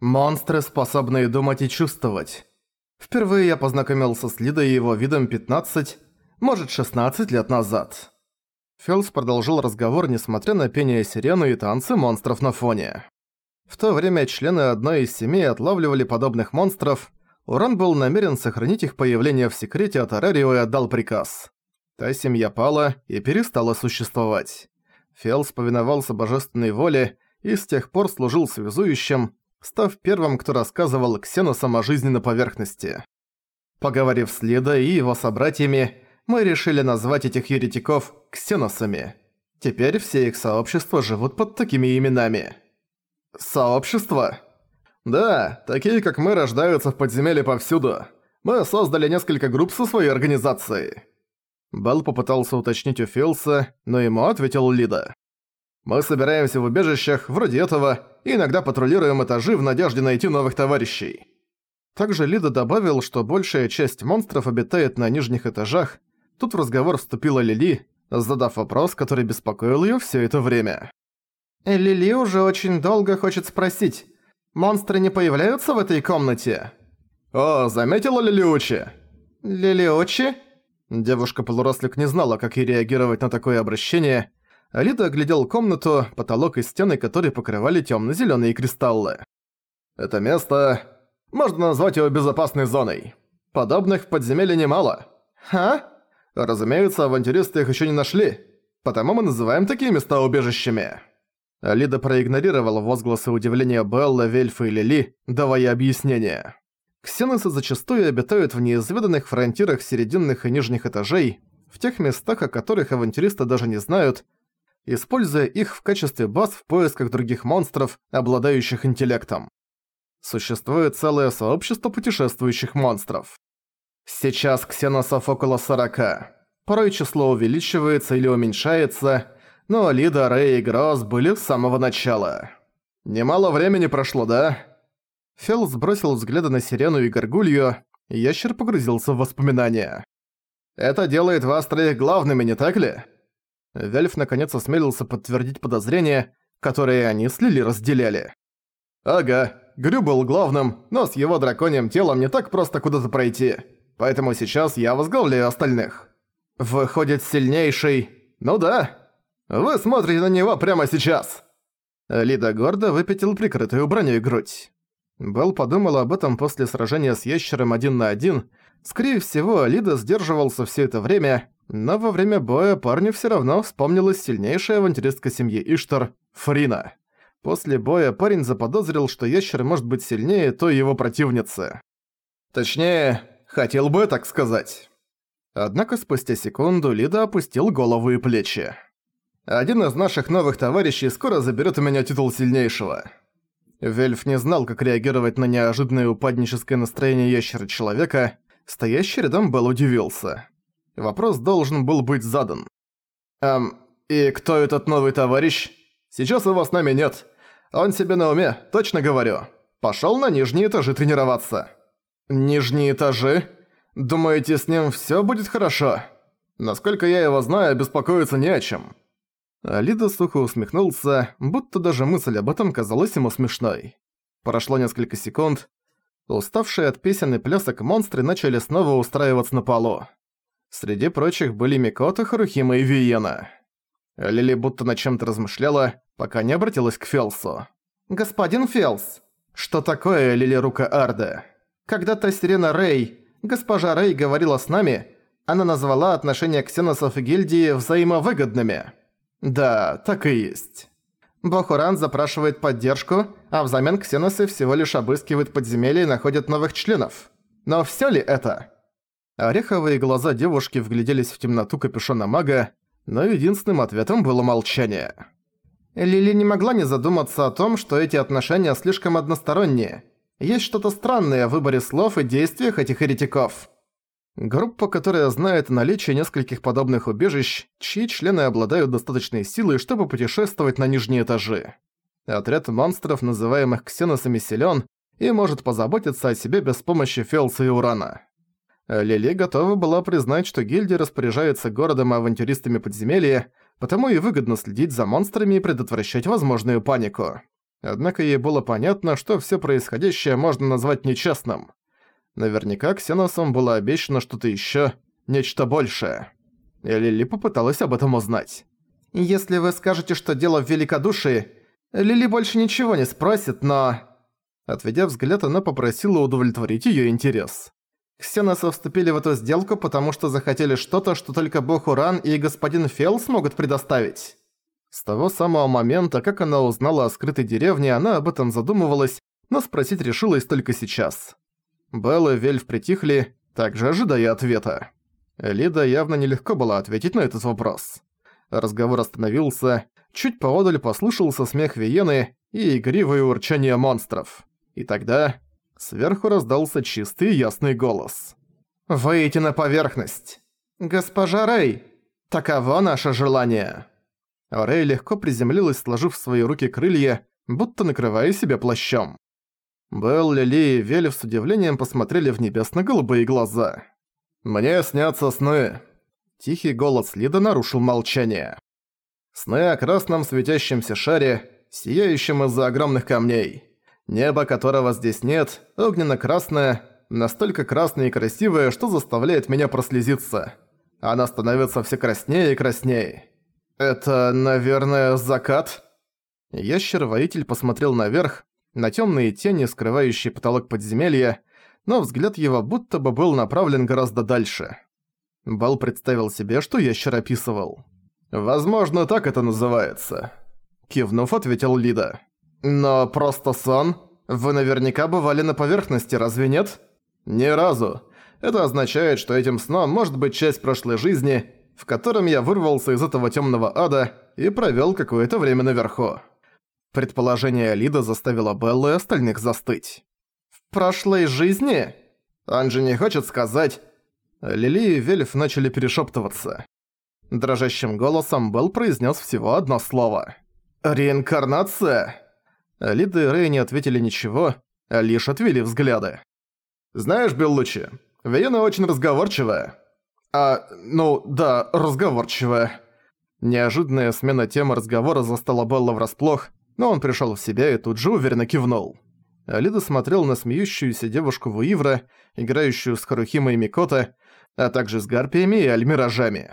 Монстры, способные думать и чувствовать. Впервые я познакомился с Лидой и его видом 15, может 16 лет назад. Фелс продолжил разговор, несмотря на пение сирены и танцы монстров на фоне. В то время члены одной из семей отлавливали подобных монстров, Уран был намерен сохранить их появление в секрете от Арарио и отдал приказ. Та семья пала и перестала существовать. Фелс повиновался божественной воле и с тех пор служил связующим, став первым, кто рассказывал Ксеносам о жизни на поверхности. Поговорив с Лидо и его собратьями, мы решили назвать этих еретиков Ксеносами. Теперь все их сообщества живут под такими именами. Сообщества? Да, такие как мы рождаются в подземелье повсюду. Мы создали несколько групп со своей организацией. Белл попытался уточнить у Филса, но ему ответил Лида. Мы собираемся в убежищах, вроде этого, и иногда патрулируем этажи в надежде найти новых товарищей. Также Лида добавил, что большая часть монстров обитает на нижних этажах. Тут в разговор вступила Лили, задав вопрос, который беспокоил её всё это время. «Лили уже очень долго хочет спросить, монстры не появляются в этой комнате?» «О, заметила Лилиучи?» «Лилиучи?» Девушка-полурослик не знала, как ей реагировать на такое обращение, Алида оглядел комнату, потолок и стены, которые покрывали тёмно-зелёные кристаллы. «Это место... можно назвать его безопасной зоной. Подобных в подземелье немало. Ха? Разумеется, авантюристы их ещё не нашли, потому мы называем такие места убежищами». Алида проигнорировала возгласы удивления Белла, Вельфа и Лили, давая объяснение. Ксеносы зачастую обитают в неизведанных фронтирах серединных и нижних этажей, в тех местах, о которых авантюристы даже не знают, используя их в качестве баз в поисках других монстров, обладающих интеллектом. Существует целое сообщество путешествующих монстров. Сейчас ксеносов около 40. Порой число увеличивается или уменьшается, но Лида, Рэй и Гроз были с самого начала. Немало времени прошло, да? Фел сбросил взгляды на Сирену и Горгулью, и ящер погрузился в воспоминания. «Это делает вас троих главными, не так ли?» Вельф наконец осмелился подтвердить подозрения, которые они с Лили разделяли. «Ага, Грю был главным, но с его драконьим телом не так просто куда-то пройти, поэтому сейчас я возглавляю остальных. Выходит, сильнейший... Ну да, вы смотрите на него прямо сейчас!» Лида гордо выпятил прикрытую броней грудь. Белл подумал об этом после сражения с ящером один на один. Скорее всего, Лида сдерживался все это время, но во время боя парню всё равно вспомнилась сильнейшая авантюристка семьи Иштар – Фрина. После боя парень заподозрил, что ящер может быть сильнее той его противницы. Точнее, хотел бы так сказать. Однако спустя секунду Лида опустил голову и плечи. «Один из наших новых товарищей скоро заберет у меня титул сильнейшего». Вельф не знал, как реагировать на неожиданное упадническое настроение ящера-человека, стоящий рядом был удивился. Вопрос должен был быть задан. «Эм, и кто этот новый товарищ? Сейчас его с нами нет. Он себе на уме, точно говорю. Пошёл на нижние этажи тренироваться». «Нижние этажи? Думаете, с ним всё будет хорошо? Насколько я его знаю, беспокоиться не о чем». Алида сухо усмехнулся, будто даже мысль об этом казалась ему смешной. Прошло несколько секунд. Уставшие от песен и плясок монстры начали снова устраиваться на полу. Среди прочих были Микота, Харухима и Виена. Лили будто над чем-то размышляла, пока не обратилась к Фелсу. «Господин Фелс, что такое Лили Рука Арда? Когда-то Сирена Рэй, госпожа Рэй говорила с нами, она назвала отношения ксеносов и гильдии взаимовыгодными. Да, так и есть. Бохуран запрашивает поддержку, а взамен ксеносы всего лишь обыскивают подземелья и находят новых членов. Но всё ли это?» Ореховые глаза девушки вгляделись в темноту капюшона мага, но единственным ответом было молчание. Лили не могла не задуматься о том, что эти отношения слишком односторонние. Есть что-то странное в выборе слов и действиях этих еретиков. Группа, которая знает о наличии нескольких подобных убежищ, чьи члены обладают достаточной силой, чтобы путешествовать на нижние этажи. Отряд монстров, называемых ксеносами, силен и может позаботиться о себе без помощи Фелса и Урана. Лили готова была признать, что гильдия распоряжается городом и авантюристами подземелья, потому и выгодно следить за монстрами и предотвращать возможную панику. Однако ей было понятно, что всё происходящее можно назвать нечестным. Наверняка Ксеносом было обещано что-то ещё, нечто большее. И Лили попыталась об этом узнать. «Если вы скажете, что дело в великодушии, Лили больше ничего не спросит, но...» Отведя взгляд, она попросила удовлетворить её интерес. Ксеносы вступили в эту сделку, потому что захотели что-то, что только бог Уран и господин Фел смогут предоставить. С того самого момента, как она узнала о скрытой деревне, она об этом задумывалась, но спросить решилась только сейчас. Белла и Вельф притихли, также ожидая ответа. Лида явно нелегко было ответить на этот вопрос. Разговор остановился, чуть поодаль послышался смех Виены и игривое урчание монстров. И тогда сверху раздался чистый ясный голос. «Выйти на поверхность! Госпожа Рэй, таково наше желание!» Рэй легко приземлилась, сложив в свои руки крылья, будто накрывая себя плащом. Белл, Лили и Велев с удивлением посмотрели в небесно-голубые глаза. «Мне снятся сны». Тихий голос Лида нарушил молчание. Сны о красном светящемся шаре, сияющем из-за огромных камней. Небо которого здесь нет, огненно-красное, настолько красное и красивое, что заставляет меня прослезиться. Она становится все краснее и краснее. «Это, наверное, закат?» Ящер-воитель посмотрел наверх, на темные тени, скрывающие потолок подземелья, но взгляд его будто бы был направлен гораздо дальше. Бал представил себе, что ящер описывал. «Возможно, так это называется», — кивнув, ответил Лида. «Но просто сон? Вы наверняка бывали на поверхности, разве нет?» «Ни разу. Это означает, что этим сном может быть часть прошлой жизни, в котором я вырвался из этого темного ада и провел какое-то время наверху». Предположение Лида заставило Беллу и остальных застыть прошлой жизни? Же не хочет сказать...» Лили и Вельф начали перешептываться. Дрожащим голосом Белл произнес всего одно слово. «Реинкарнация?» Лида и Рэй не ответили ничего, а лишь отвели взгляды. «Знаешь, Беллучи, Виена очень разговорчивая». «А, ну, да, разговорчивая». Неожиданная смена темы разговора застала Белла врасплох, но он пришёл в себя и тут же уверенно кивнул. Алида смотрел на смеющуюся девушку Вуивра, играющую с Харухимой и Микото, а также с гарпиями и альмиражами.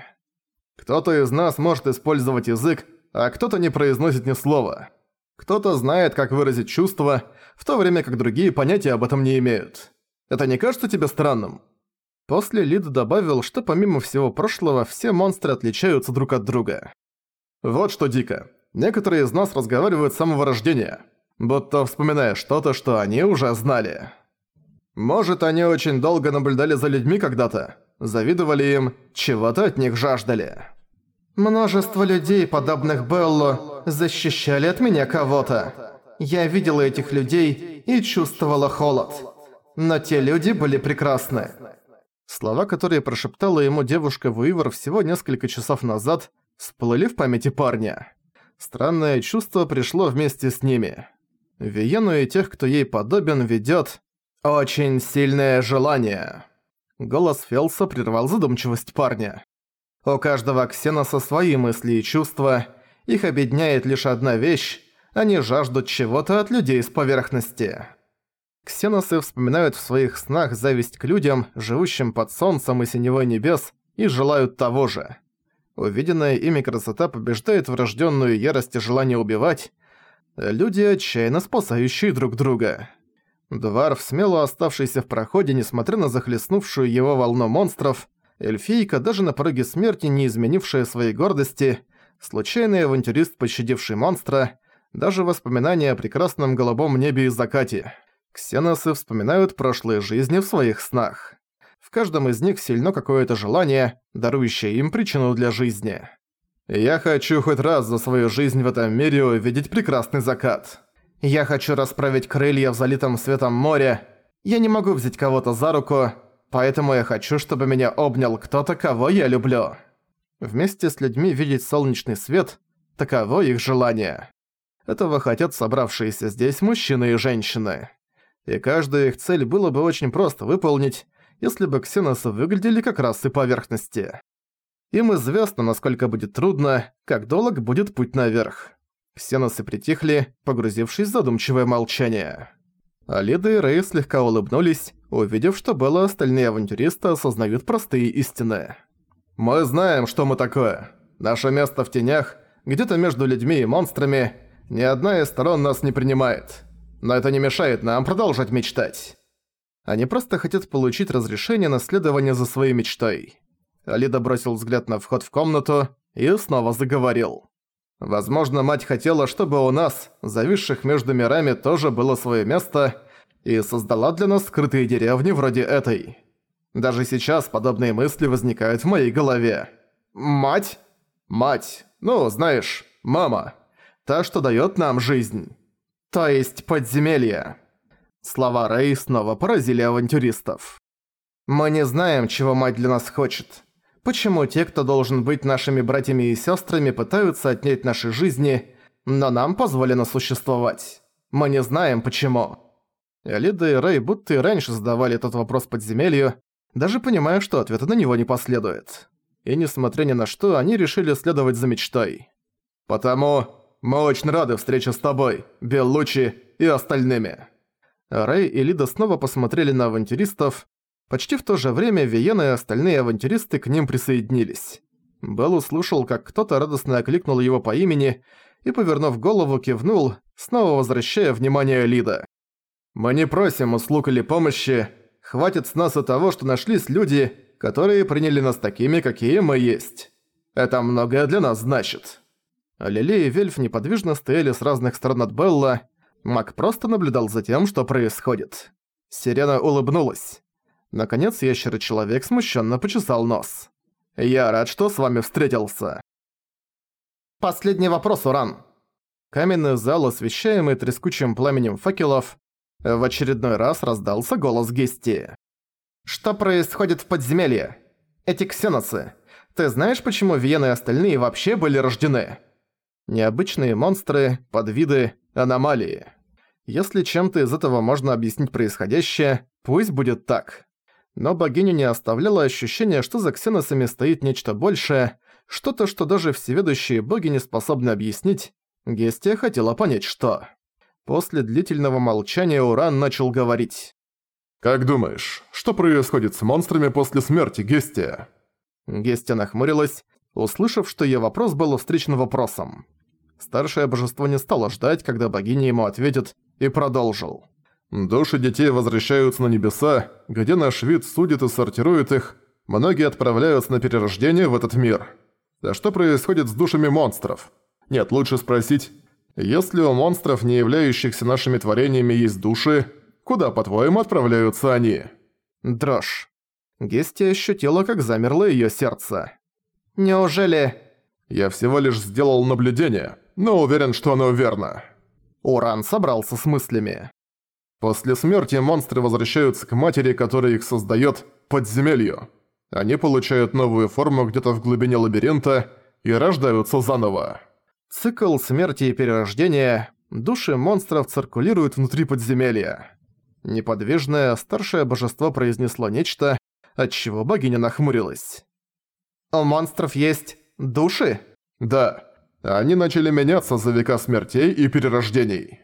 Кто-то из нас может использовать язык, а кто-то не произносит ни слова. Кто-то знает, как выразить чувства, в то время как другие понятия об этом не имеют. Это не кажется тебе странным? После Лид добавил, что помимо всего прошлого, все монстры отличаются друг от друга. Вот что дико. Некоторые из нас разговаривают с самого рождения будто вспоминая что-то, что они уже знали. Может, они очень долго наблюдали за людьми когда-то, завидовали им, чего-то от них жаждали. Множество людей, подобных Беллу, защищали от меня кого-то. Я видела этих людей и чувствовала холод. Но те люди были прекрасны. Слова, которые прошептала ему девушка Вуивер всего несколько часов назад, всплыли в памяти парня. Странное чувство пришло вместе с ними. Виену и тех, кто ей подобен, ведёт «Очень сильное желание». Голос Фелса прервал задумчивость парня. У каждого ксеноса свои мысли и чувства, их объединяет лишь одна вещь – они жаждут чего-то от людей с поверхности. Ксеносы вспоминают в своих снах зависть к людям, живущим под солнцем и синевой небес, и желают того же. Увиденная ими красота побеждает врожденную ярость и желание убивать, Люди, отчаянно спасающие друг друга. Дварф, смело оставшийся в проходе, несмотря на захлестнувшую его волну монстров, эльфийка, даже на пороге смерти не изменившая своей гордости, случайный авантюрист, пощадивший монстра, даже воспоминания о прекрасном голубом небе и закате. Ксеносы вспоминают прошлые жизни в своих снах. В каждом из них сильно какое-то желание, дарующее им причину для жизни. Я хочу хоть раз за свою жизнь в этом мире увидеть прекрасный закат. Я хочу расправить крылья в залитом светом море. Я не могу взять кого-то за руку, поэтому я хочу, чтобы меня обнял кто-то, кого я люблю. Вместе с людьми видеть солнечный свет – таково их желание. Этого хотят собравшиеся здесь мужчины и женщины. И каждую их цель было бы очень просто выполнить, если бы ксеносы выглядели как расы поверхности. Им известно, насколько будет трудно, как долг будет путь наверх. Ксеносы притихли, погрузившись в задумчивое молчание. Алида и Рэй слегка улыбнулись, увидев, что Белла остальные авантюристы осознают простые истины. «Мы знаем, что мы такое. Наше место в тенях, где-то между людьми и монстрами. Ни одна из сторон нас не принимает. Но это не мешает нам продолжать мечтать». Они просто хотят получить разрешение на следование за своей мечтой. Алида бросил взгляд на вход в комнату и снова заговорил. Возможно, мать хотела, чтобы у нас, зависших между мирами, тоже было свое место, и создала для нас скрытые деревни вроде этой. Даже сейчас подобные мысли возникают в моей голове. Мать? Мать. Ну, знаешь, мама. Та, что даёт нам жизнь. То есть подземелье. Слова Рэй снова поразили авантюристов. Мы не знаем, чего мать для нас хочет. Почему те, кто должен быть нашими братьями и сестрами, пытаются отнять наши жизни, но нам позволено существовать? Мы не знаем, почему. Элида и Рэй будто и раньше задавали этот вопрос подземелью, даже понимая, что ответа на него не последует. И несмотря ни на что, они решили следовать за мечтой. «Потому мы очень рады встрече с тобой, Беллучи и остальными». Рэй и Лида снова посмотрели на авантюристов. Почти в то же время Виена и остальные авантюристы к ним присоединились. Белл услышал, как кто-то радостно окликнул его по имени и, повернув голову, кивнул, снова возвращая внимание Лида. «Мы не просим услуг или помощи. Хватит с нас и того, что нашлись люди, которые приняли нас такими, какие мы есть. Это многое для нас значит». Лили и Вельф неподвижно стояли с разных сторон от Белла, Мак просто наблюдал за тем, что происходит. Сирена улыбнулась. Наконец ящер-человек смущенно почесал нос. «Я рад, что с вами встретился». «Последний вопрос, Уран». Каменный зал, освещаемый трескучим пламенем факелов, в очередной раз раздался голос Гести. «Что происходит в подземелье? Эти ксеносы. Ты знаешь, почему Виена и остальные вообще были рождены?» Необычные монстры, подвиды, аномалии. Если чем-то из этого можно объяснить происходящее, пусть будет так. Но богиня не оставляла ощущения, что за ксеносами стоит нечто большее, что-то, что даже всеведущие боги не способны объяснить. Гестия хотела понять, что. После длительного молчания Уран начал говорить. «Как думаешь, что происходит с монстрами после смерти Гестия?» Гестия нахмурилась, услышав, что её вопрос был встречен вопросом. Старшее божество не стало ждать, когда богиня ему ответит, и продолжил. «Души детей возвращаются на небеса, где наш вид судит и сортирует их, многие отправляются на перерождение в этот мир. А что происходит с душами монстров? Нет, лучше спросить, если у монстров, не являющихся нашими творениями, есть души, куда, по-твоему, отправляются они?» Дрожь. Гести ощутила, как замерло её сердце. «Неужели...» «Я всего лишь сделал наблюдение, но уверен, что оно верно». Уран собрался с мыслями. После смерти монстры возвращаются к матери, которая их создаёт, подземелью. Они получают новую форму где-то в глубине лабиринта и рождаются заново. Цикл смерти и перерождения. Души монстров циркулируют внутри подземелья. Неподвижное, старшее божество произнесло нечто, от чего богиня нахмурилась. «У монстров есть души?» «Да. Они начали меняться за века смертей и перерождений».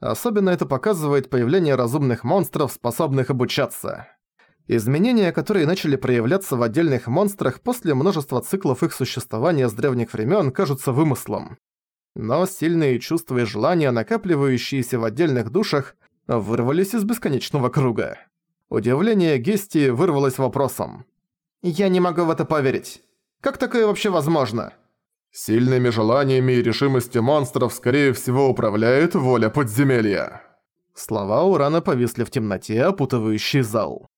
Особенно это показывает появление разумных монстров, способных обучаться. Изменения, которые начали проявляться в отдельных монстрах после множества циклов их существования с древних времен, кажутся вымыслом. Но сильные чувства и желания, накапливающиеся в отдельных душах, вырвались из бесконечного круга. Удивление Гести вырвалось вопросом. «Я не могу в это поверить. Как такое вообще возможно?» Сильными желаниями и решимостью монстров, скорее всего, управляет воля подземелья. Слова Урана повисли в темноте, опутывающий зал.